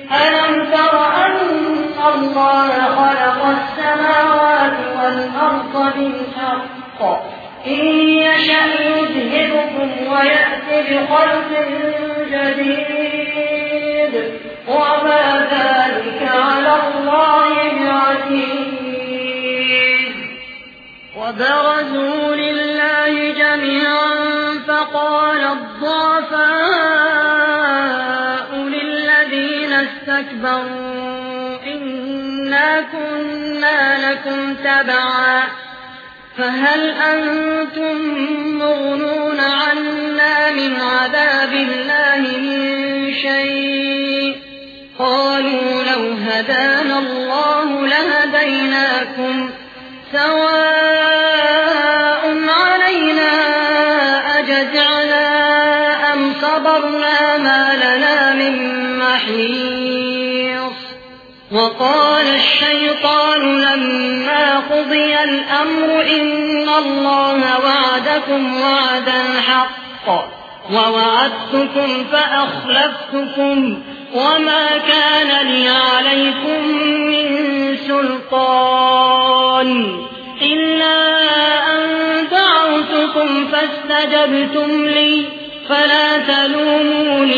ألم تر أن الله خلق السماوات والأرض بالحق؟ إن يشأ يذهبكم ويأتي بخلق جديد. وما ذلك على الله بعزيز. وبرزوا لله جميعا فقال الضعفاء استكبروا إنا كنا لكم تبعا فهل أنتم مغنون عنا من عذاب الله من شيء؟ قالوا لو هدانا الله لهديناكم سواء علينا أجزعنا أم صبرنا ما لنا من محيص وقال الشيطان لما قضي الأمر إن الله وعدكم وعدا حق ووعدتكم فأخلفتكم وما كان لي عليكم من سلطان إلا أن دعوتكم فاستجبتم لي فلا تلوموني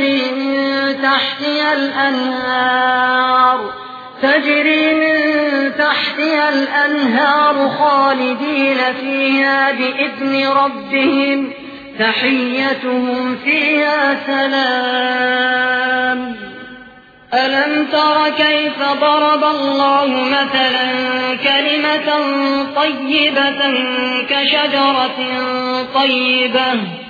تجري من تحتها الأنهار تجري من تحتها الأنهار خالدين فيها بإذن ربهم تحيتهم فيها سلام. ألم تر كيف ضرب الله مثلا كلمة طيبة كشجرة طيبة؟